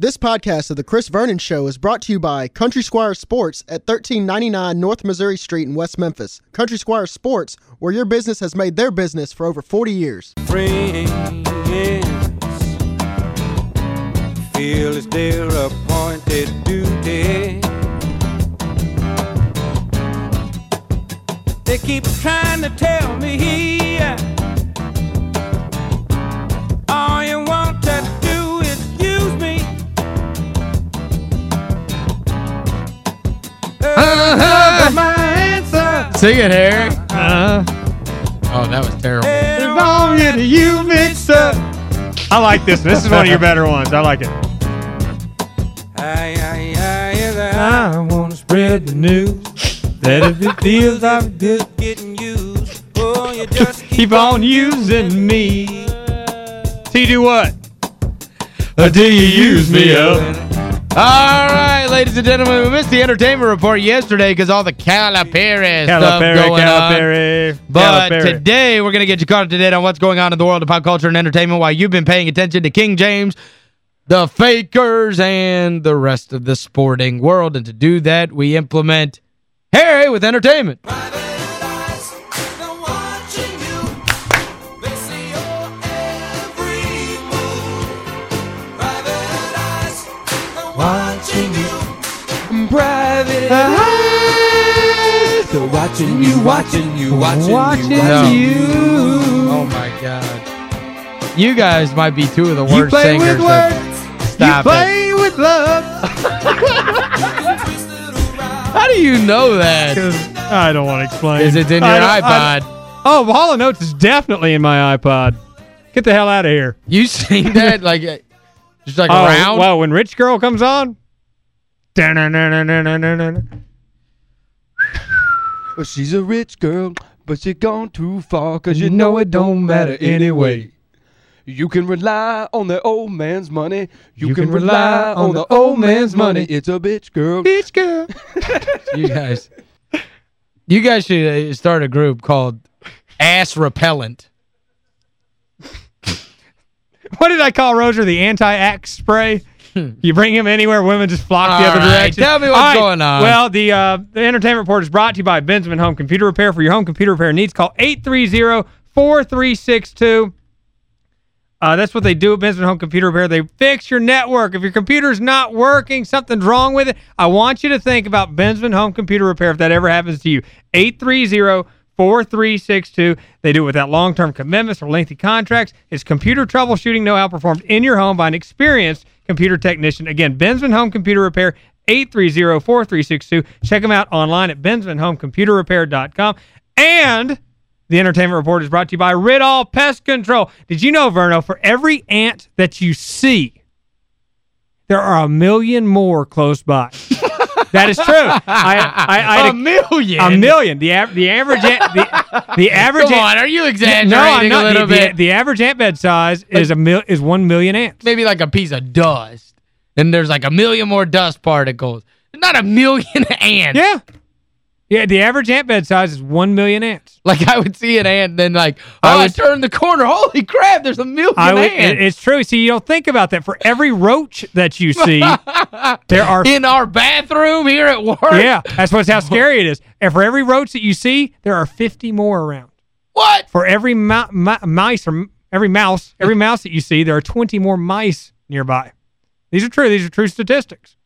This podcast of The Chris Vernon Show is brought to you by Country Squire Sports at 1399 North Missouri Street in West Memphis. Country Squire Sports, where your business has made their business for over 40 years. Friends feel it's their appointed duty. They keep trying to tell me Sing it, Harry. Uh, Oh, that was terrible. As long as you mix up. I like this. This is one of your better ones. I like it. I, I, I, I, I want to spread the news that if it feels like good getting used, oh, you just Keep on using me. So you do what? Or do you use me up? All right, ladies and gentlemen, we missed the entertainment report yesterday because all the Calipari stuff Calipari, going on. But Calipari. today, we're going to get you caught up to date on what's going on in the world of pop culture and entertainment while you've been paying attention to King James, the Fakers, and the rest of the sporting world. And to do that, we implement Harry with entertainment. Private eyes. They're watching you, watching you, watching, Watching you, watching you. Oh, my God. You guys might be two of the You worst play singers. with of- words. Stop you it. play with love. How do you know that? I don't want to explain. Is it in your I don't- I- iPod? oh, Hall and Oates is definitely in my iPod. Get the hell out of here. You sing that like just like oh, around? Well, when Rich Girl comes on. Well, she's a rich girl, but she gone too far, cause you know it don't matter anyway. You can rely on the old man's money. You, can, rely on the old man's money. It's a bitch girl. Bitch girl. you guys. You guys should uh, start a group called Ass Repellent. What did I call Roger? The anti-axe spray? you bring him anywhere, women just flock the other right, direction. tell me what's All right, going on. Well, the uh, the entertainment report is brought to you by Benjamin Home Computer Repair. For your home computer repair needs, call 830-4362. Uh, that's what they do at Benjamin Home Computer Repair. They fix your network. If your computer's not working, something's wrong with it, I want you to think about Benjamin Home Computer Repair if that ever happens to you. 830-4362. They do it without long-term commitments or lengthy contracts. It's computer troubleshooting know-how performed in your home by an experienced computer technician. Again, Benjamin Home Computer Repair, 830-4362. Check them out online at bensmanhomecomputerrepair.com. And the entertainment report is brought to you by Ridall Pest Control. Did you know, Verno, for every ant that you see, there are a million more close by. that is true. I, I, a million? A million. The, av the average ant, the, the average Come on, are you exaggerating no, I'm not. a little the, bit? The, the average ant bed size is a mil is one million ants. Maybe like a piece of dust. And there's like a million more dust particles. Not a million ants. Yeah. Yeah, the average ant bed size is one million ants. Like I would see an ant and then like, oh, I I, would- turned the corner. Holy crap, there's a million I would, ants. it's true. See, you don't think about that. For every roach that you see, there are In our bathroom here at work. Yeah, that's what's how scary it is. And for every roach that you see, there are 50 more around. What? For every mi- mi- mice or every mouse, every mouse that you see, there are 20 more mice nearby. These are true. These are true statistics.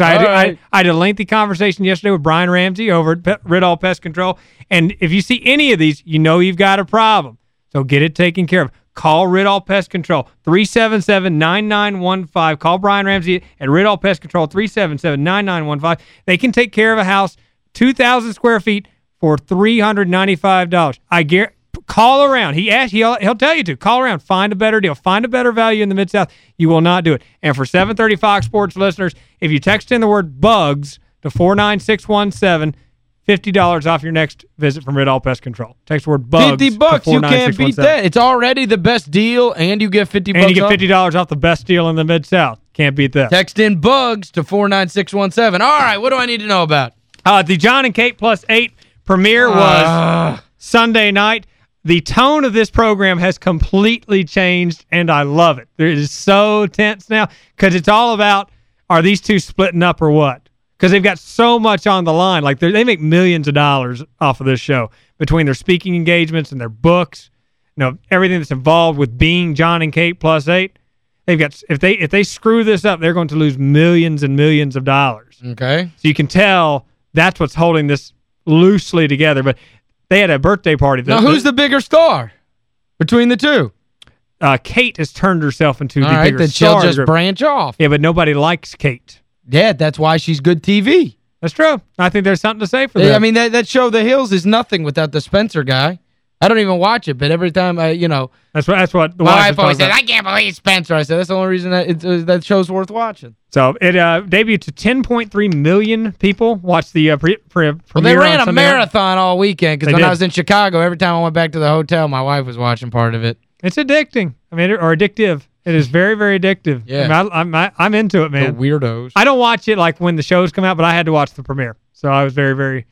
I, All did- I. I had a lengthy conversation yesterday with Brian Ramsey over at Pe- Ridall Pest Control. And if you see any of these, you know you've got a problem. So get it taken care of. Call Ridall Pest Control, 377-9915. Call Brian Ramsey at Ridall Pest Control, 377-9915. They can take care of a house 2,000 square feet for $395. I guarantee call around. He asked, he'll, he'll tell you to. Call around. Find a better deal. Find a better value in the Mid-South. You will not do it. And for 730 Fox Sports listeners, if you text in the word bugs to 49617, $50 off your next visit from Ridall Pest Control. Text the word bugs 50 bucks, you can't beat that. It's already the best deal, and you get 50 And you get $50 off the best deal in the Mid-South. Can't beat that. Text in bugs to 49617. All right, what do I need to know about? Uh, the Jon and Kate Plus 8 premiere was Ah. Sunday night. The tone of this program has completely changed, and I love it. It is so tense now because it's all about, are these two splitting up or what? Because they've got so much on the line. Like, they're- make millions of dollars off of this show between their speaking engagements and their books, you know, everything that's involved with being Jon and Kate plus eight. They've got if they if they screw this up, they're going to lose millions and millions of dollars. Okay. So you can tell that's what's holding this loosely together. But they had a birthday party. Now, who's the bigger star between the two? uh, Kate has turned herself into All the right, bigger then she'll star just group. branch off. Yeah, but nobody likes Kate. Yeah, that's why she's good TV. That's true. I think there's something to say for that. I mean, that, that show, The Hills, is nothing without the Spencer guy. I don't even watch it, but every time I, you know, that's what that's what the my wife wife always says. I can't believe Spencer. I said, that's the only reason that, it, uh, that show's worth watching. So it uh, debuted to 10.3 million people watched the uh, pre, pre, Well, premiere they ran a marathon all weekend because when I did. was in Chicago, every time I went back to the hotel, my wife was watching part of it. It's addicting. I mean, or addictive. It is very, very addictive. Yeah. I mean, I, I'm I, I'm into it, man. The weirdos. I don't watch it like when the shows come out, but I had to watch the premiere. So I was very, very.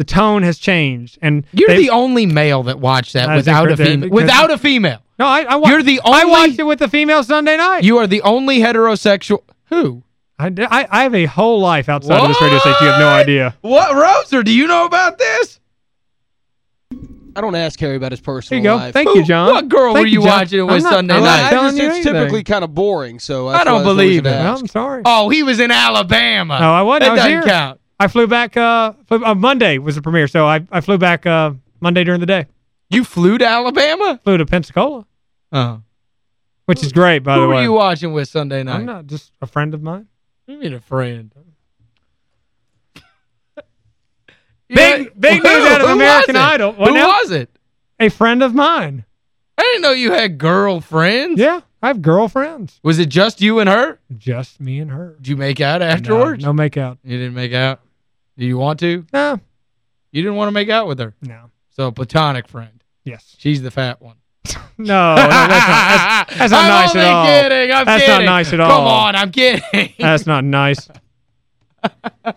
The tone has changed, and You're the only male that watched that I without a female. Without a female. no. I, I wa- You're the only, I watched it with a female Sunday night. You are the only heterosexual. Who? I, I, I have a whole life outside of this radio station. You have no idea. What, Roser? Do you know about this? I don't ask Harry about his There personal you go. life. Thank Who- you, John. what girl Thank were you John. watching it with not- Sunday I'm night? I telling just, it's typically kind of boring, so I don't believe always it. an Well, ask. I'm sorry. Oh, he was in Alabama. No, I wasn't. That I was doesn't here. count. I flew back. Uh, flew, uh, Monday was the premiere, so I I flew back uh Monday during the day. You flew to Alabama? Flew to Pensacola, Oh. which is great, by Who the were are you watching with Sunday night? I'm not just a friend of mine. You mean a friend? Big- big news out of American? Idol. What Who now? was it? A friend of mine. I didn't know you had girlfriends. Yeah, I have girlfriends. Was it just you and her? Just me and her. Did you make out afterwards? No, no make out. You didn't make out? Do you want to? No, You didn't want to make out with her. no. So a platonic friend. Yes. She's the fat one. No, no that's not, that's, that's not I'm nice at all. kidding. I'm That's not nice at all. Come on, I'm kidding. That's not nice. which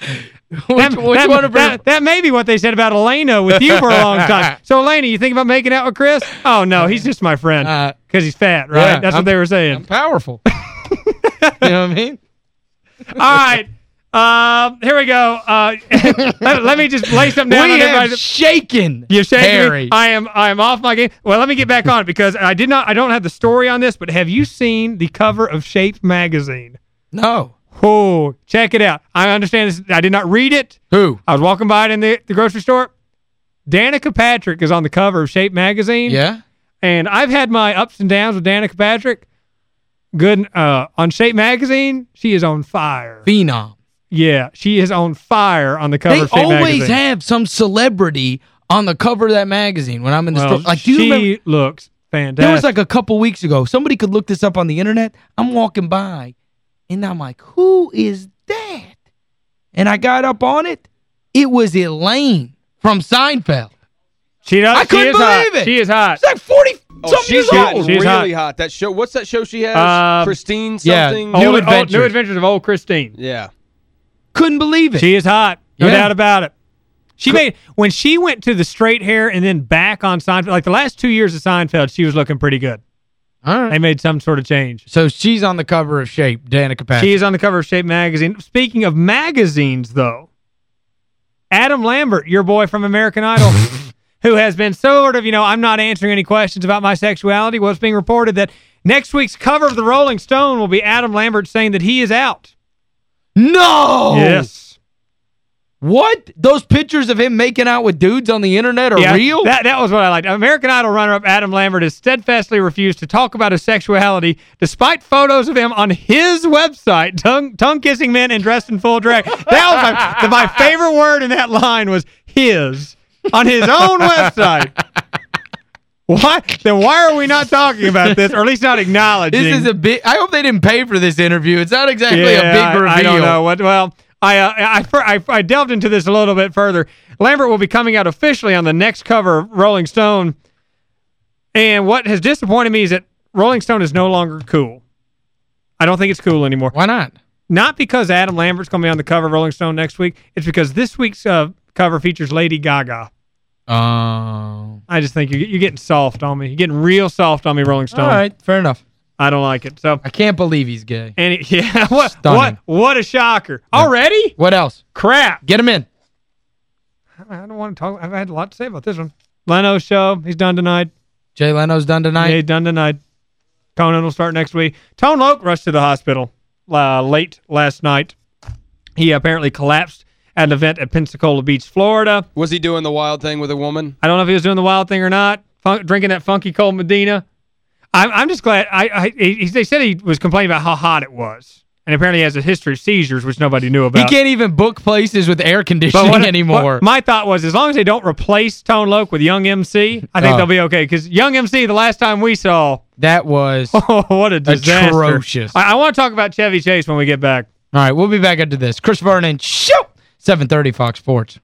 that, which that, one of her... that, that may be what they said about Elena with you for a long time. So, Elena, you think about making out with Chris? Oh, no, he's just my friend. Uh, Because he's fat, right? yeah, That's I'm- what they were I'm saying. powerful. you know what I mean? All right. Um, here we go. Uh, let, let me just lay something down we on have everybody. shaken You're shaking Harry. me. I am I am off my game. Well, let me get back on it because I did not I don't have the story on this, but have you seen the cover of Shape magazine? no. Oh, check it out. I understand this. I did not read it. Who? I was walking by it in the, the grocery store. Danica Patrick is on the cover of Shape magazine. Yeah? And I've had my ups and downs with Danica Patrick. Good uh on Shape magazine, she is on fire. Phenom. Yeah, she is on fire on the cover They of Shape always magazine. have some celebrity on the cover of that magazine when I'm in the well, store. Like, do you she remember? looks fantastic. There was like a couple weeks ago. Somebody could look this up on the internet. I'm walking by, and I'm like, who is that? And I got up on it. It was Elaine from Seinfeld. She does. I she couldn't is hot. believe it. She is hot. She's like 40 Oh, something she's years gotten old. She's really hot. hot. That show, what's that show she has? Um, Christine yeah. something? New Old- old- New Adventures of Old Christine. Yeah. Couldn't believe it. She is hot. No Yeah. doubt about it. She made when she went to the straight hair and then back on Seinfeld. Like the last two years of Seinfeld, she was looking pretty good. All right. They made some sort of change. So she's on the cover of Shape, Danica Patrick. She is on the cover of Shape magazine. Speaking of magazines, though, Adam Lambert, your boy from American Idol, who has been sort of, you know, I'm not answering any questions about my sexuality. Well, it's being reported that next week's cover of the Rolling Stone will be Adam Lambert saying that he is out. No! Yes. What? Those pictures of him making out with dudes on the internet are yeah, real? That that was what I liked. American Idol runner-up Adam Lambert has steadfastly refused to talk about his sexuality despite photos of him on his website, tongue tongue kissing men and dressed in full drag. That was my, my favorite word in that line was his on his own website. Why? Then why are we not talking about this, or at least not acknowledging? this is a big... I hope they didn't pay for this interview. It's not exactly yeah, a big I, reveal. I don't know what. Well, I, uh, I I I delved into this a little bit further. Lambert will be coming out officially on the next cover of Rolling Stone. And what has disappointed me is that Rolling Stone is no longer cool. I don't think it's cool anymore. Why not? Not because Adam Lambert's going to be on the cover of Rolling Stone next week. It's because this week's uh, cover features Lady Gaga. Oh. I just think you're, you're getting soft on me. You're getting real soft on me, Rolling Stone. All right, fair enough. I don't like it. So, I can't believe he's gay. and it- yeah, what, Stunning. what, what a shocker. Already? What else? Crap. Get him in. I don't want to talk. I've had a lot to say about this one. Leno's show, he's done tonight. Jay Leno's done tonight. Yeah, he's done tonight. Conan will start next week. Tone Loc rushed to the hospital uh, late last night. He apparently collapsed at an event at Pensacola Beach, Florida. Was he doing the wild thing with a woman? I don't know if he was doing the wild thing or not, fun drinking that funky cold Medina. I'm, I'm just glad. I, I he, They said he was complaining about how hot it was. And apparently he has a history of seizures, which nobody knew about. He can't even book places with air conditioning what- anymore. what- my thought was, as long as they don't replace Tone Loc with Young MC, I think Oh. they'll be okay. Because Young MC, the last time we saw, that was... oh, what a disaster. Atrocious. I, I want to talk about Chevy Chase when we get back. All right, we'll be back after this. Chris Vernon, shoot! 730 Fox Sports.